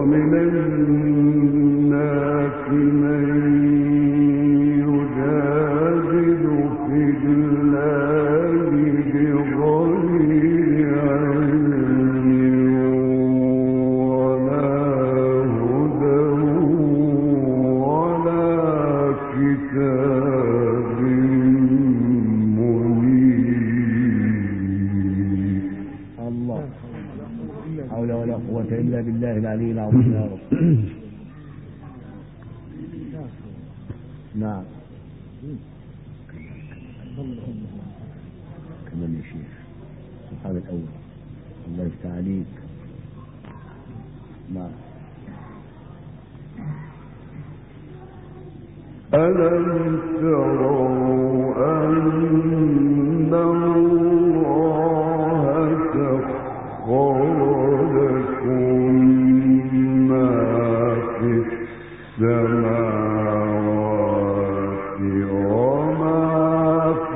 ومن الناس من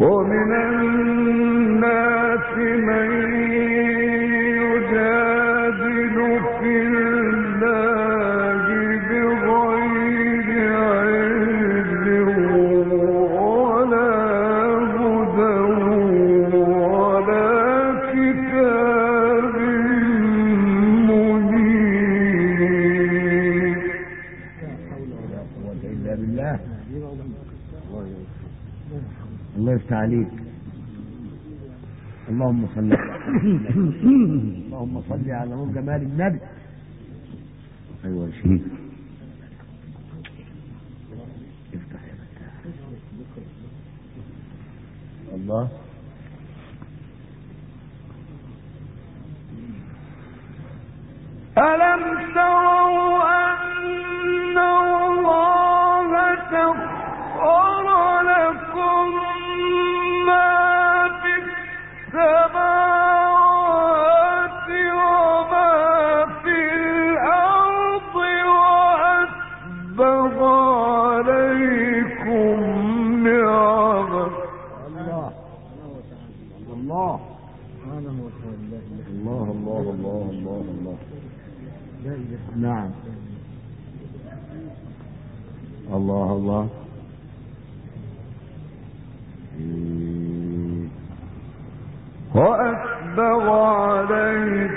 ومن الناس من اللهم صل على نور جمال النبي ايوه يا شريف الله ألم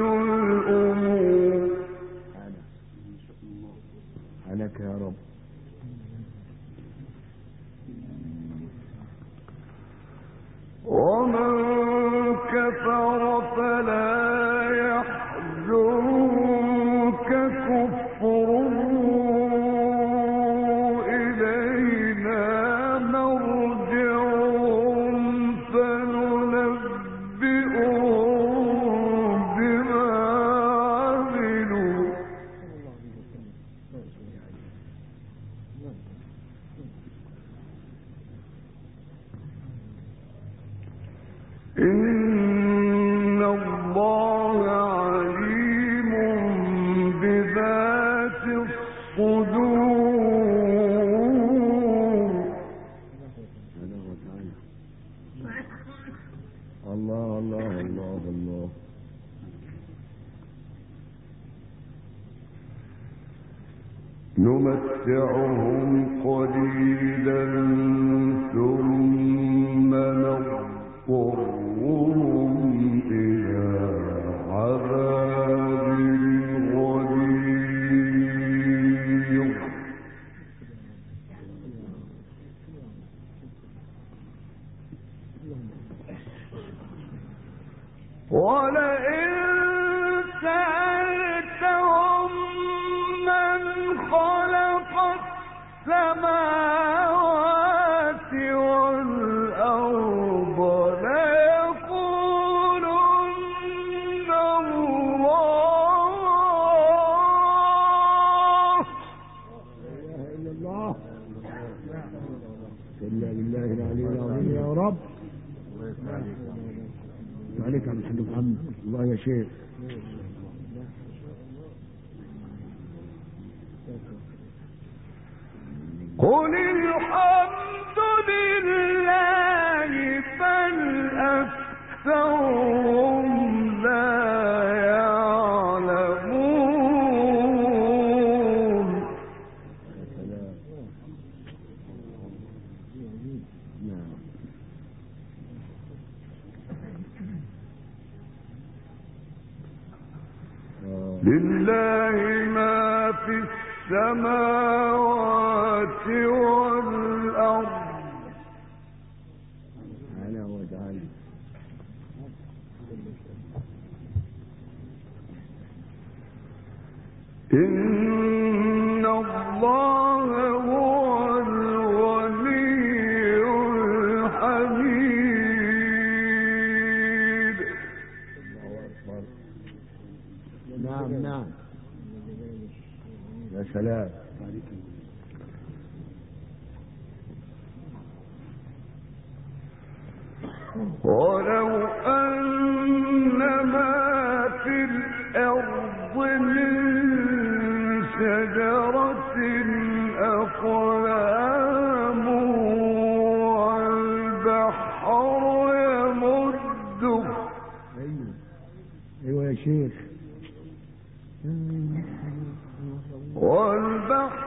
الْفِتْنَةُ قل الحمد لله بل أكثر السماوات يا سلام ولو أن ما في الأرض من شجرة أقلام والبحر يمده ايوه ايوه يا شيخ والبحر يمده من بعده سبعة أبحر ما نفدت كلمات الله يا سيدنا الله اكبر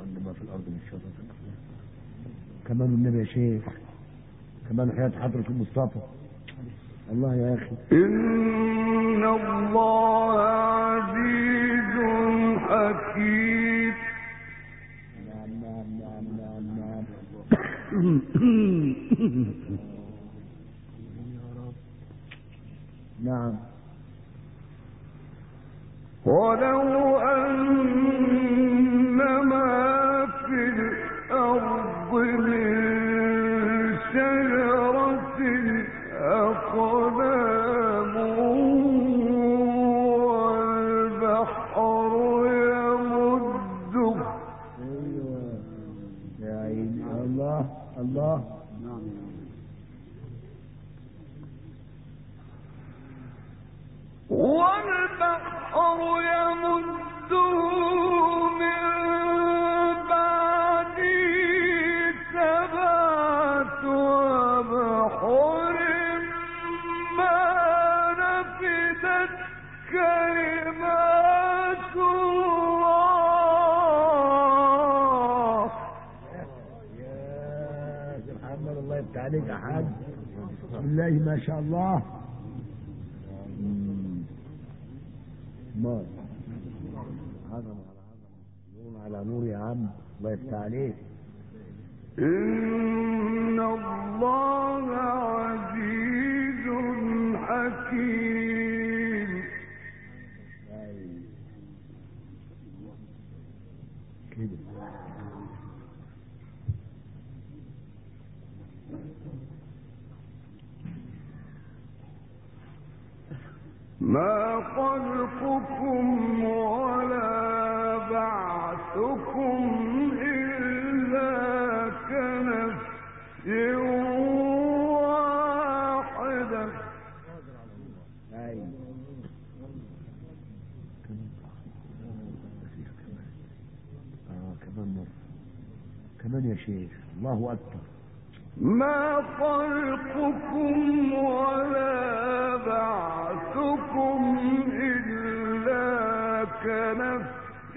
عندما في الارض من شر كمان النبي يا شيخ كمان حياة حضرة المصطفى. الله يا اخي إن الله عزيز حكيم. نعم نعم نعم نعم نعم نعم. ولو أن بسم الله ما شاء الله. مال عظمة على نور على نور يا عم الله يفتح عليك اه كمان يا شيخ؟ الله أكبر. ما خلقكم ولا بعثكم إلا كنفس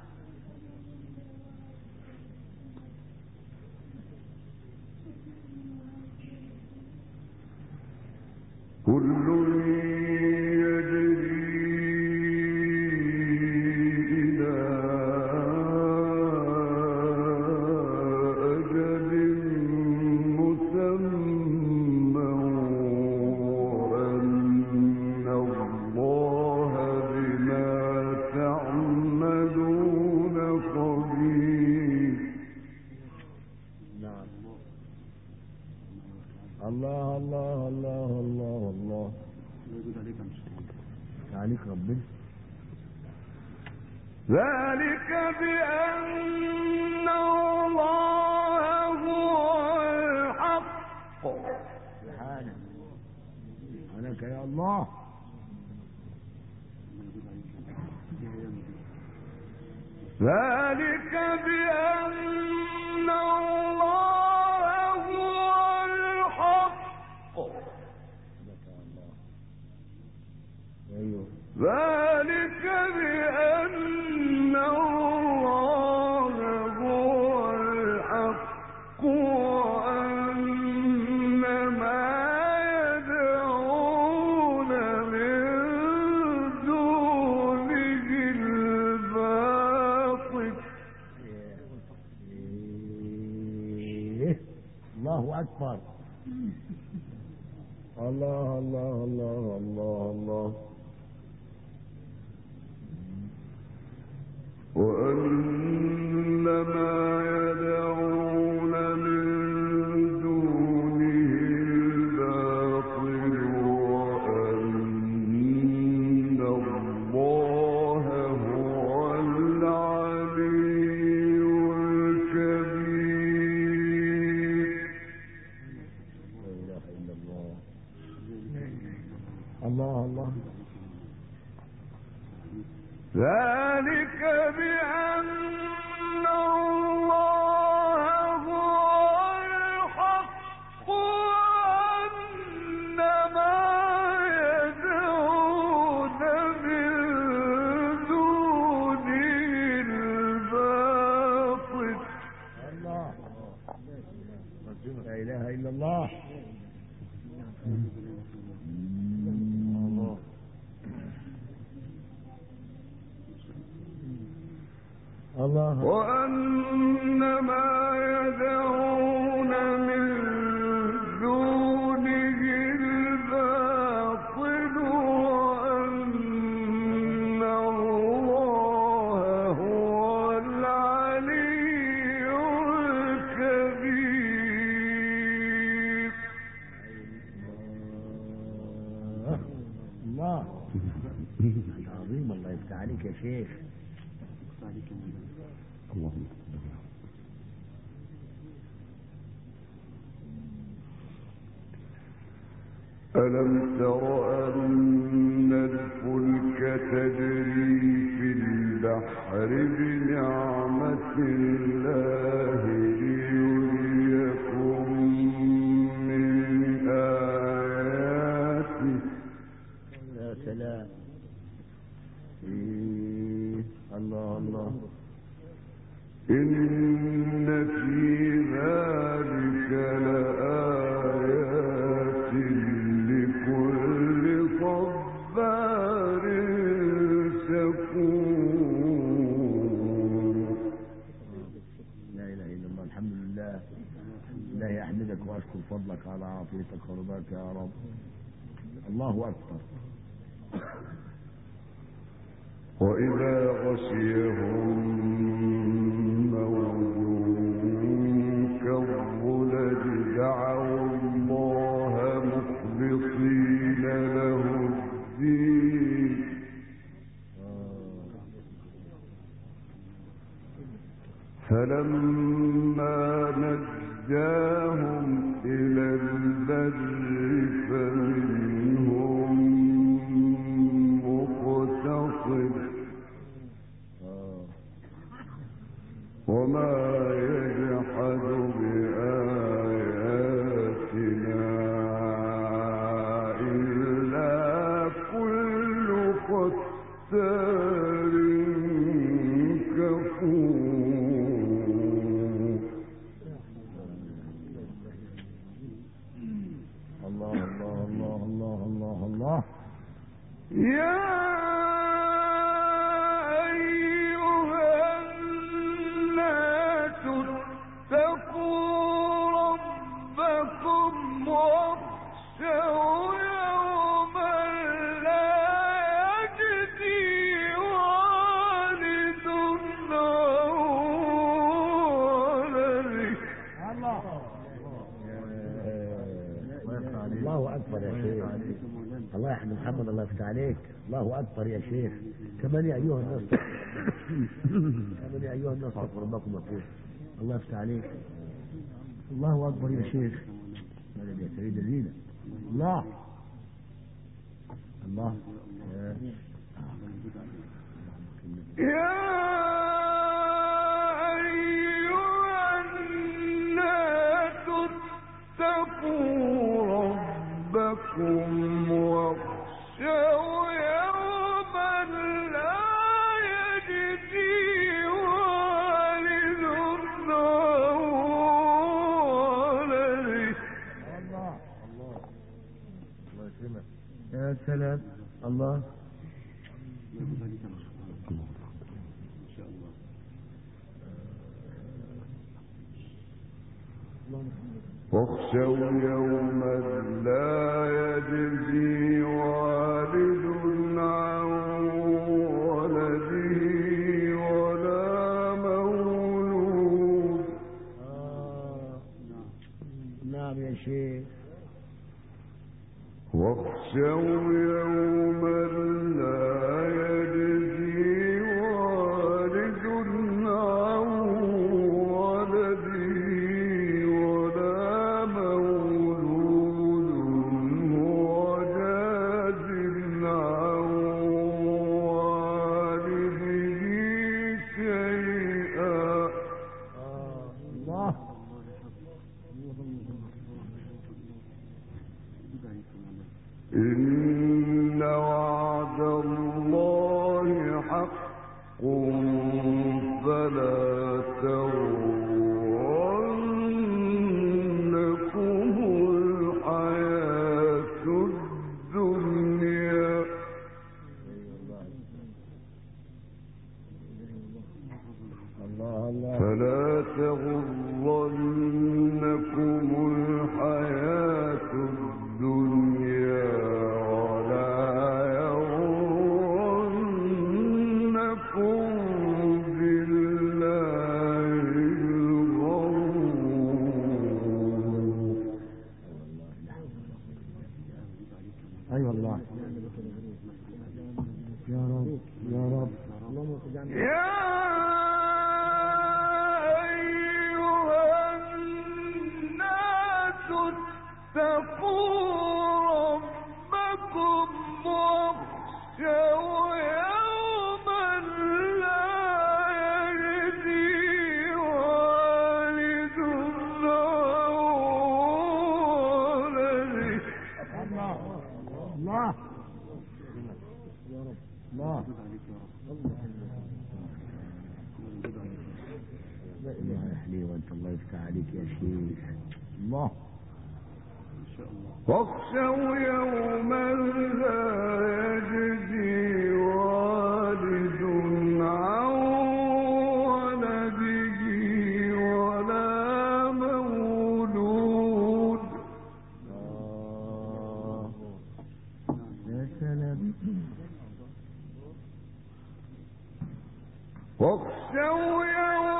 تجري في البحر بنعمة الله. بات پر أكثر يا شيخ. كمان يا أيها الناس. كمان يا أيها الناس عطوا ربكم يقول الله يفتح عليك. الله أكبر يا شيخ. ماذا يا سيد الزينة الله الله يا اتقوا ربكم وقوا السلام الله واخشوا يوما لا يجد واخشوا يوما واخشوا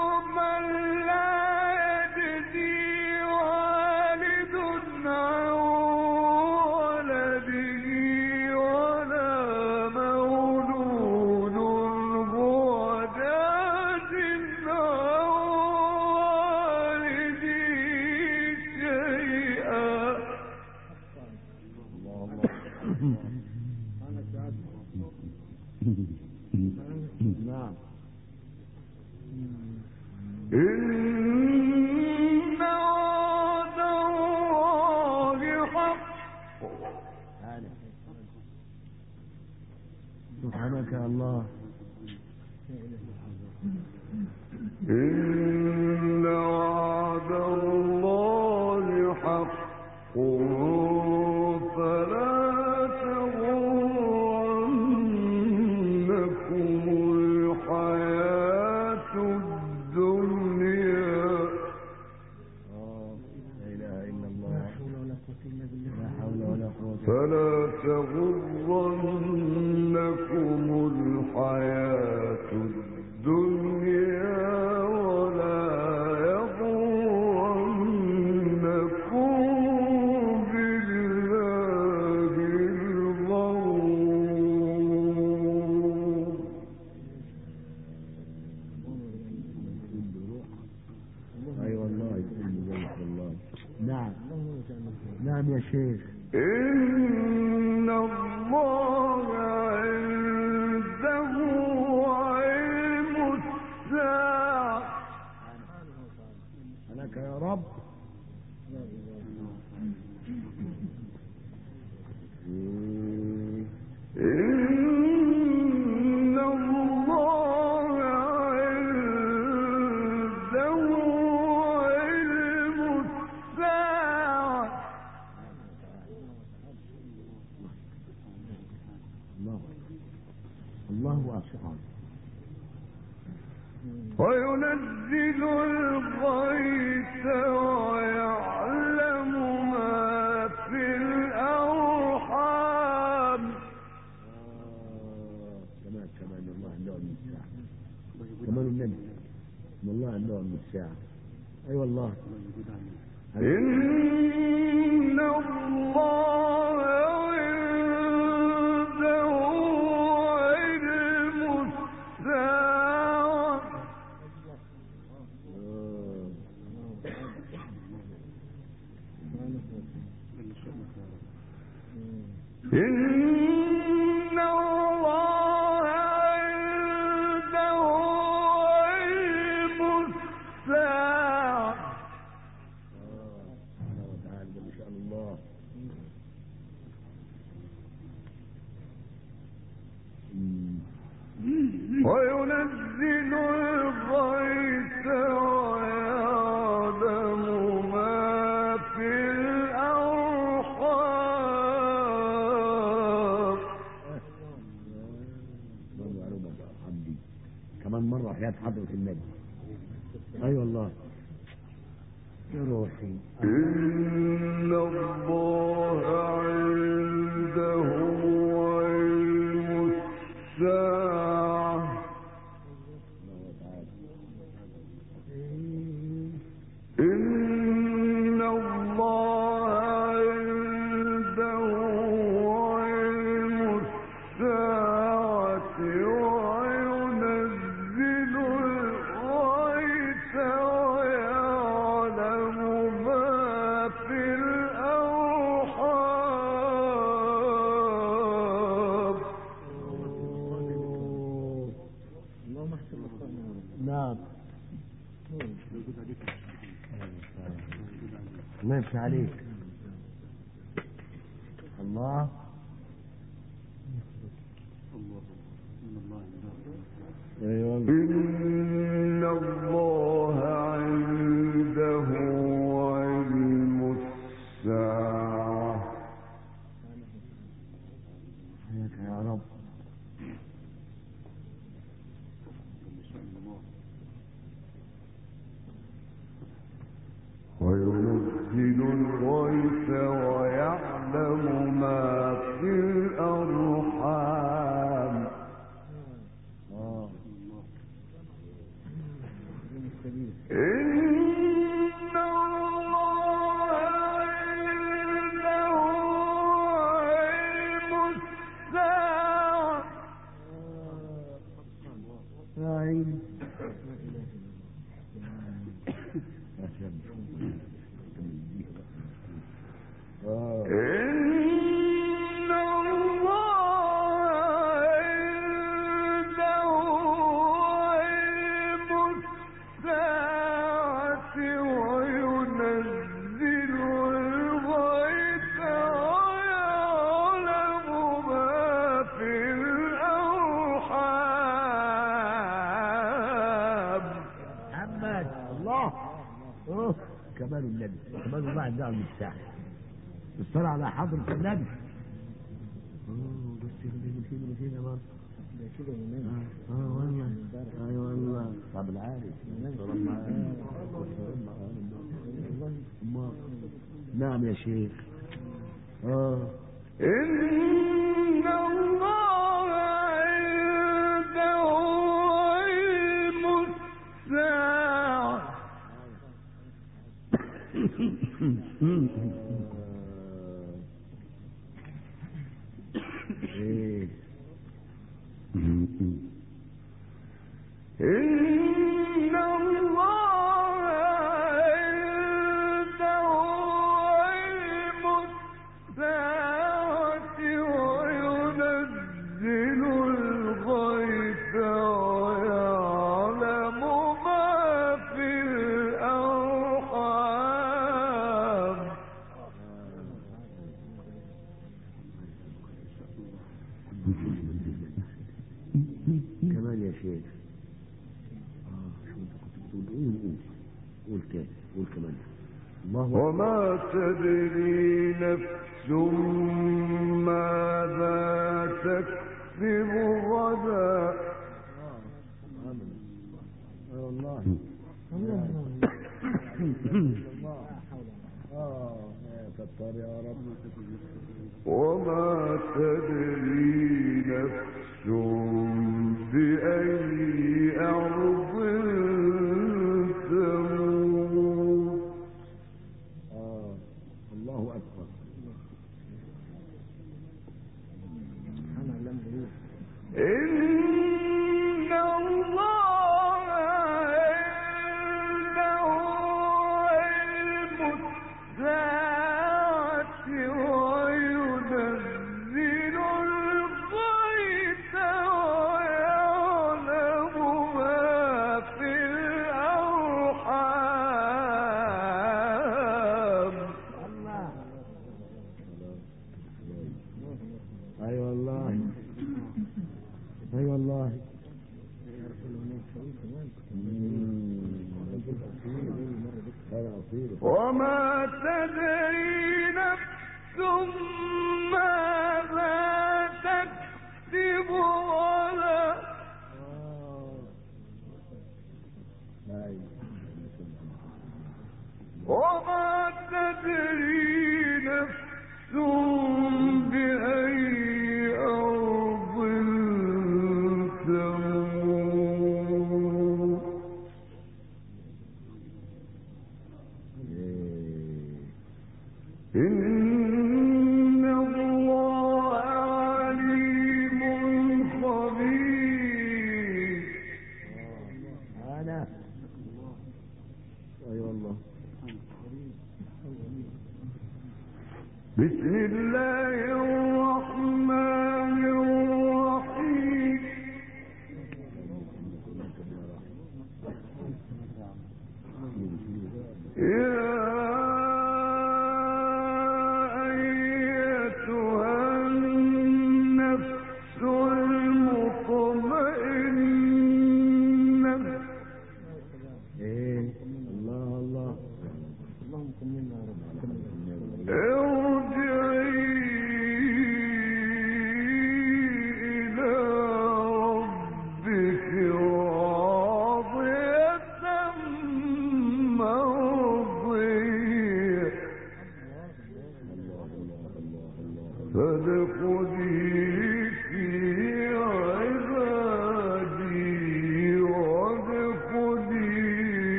فلا تغرنكم الحياة الدنيا وينزل الغيث ويعلم ما في الأرحام. كمان كمان والله اللون الساعة أي والله. إن كمان مرة حياة حضرة النبي أي والله. يا روحي. إن الله عليم اوه كمال النبي. كمال الله عندها المفتاح الصلاة على حضرة النبي. بس من فين من فين يا بابا كده اه والله. اي والله طب نعم يا شيخ. اه Hey. الرحمن يا شيخ اه شو انت كنت بتقول قول قول تاني قول كمان وما تدري نفس ماذا تكسب غدا وما تدري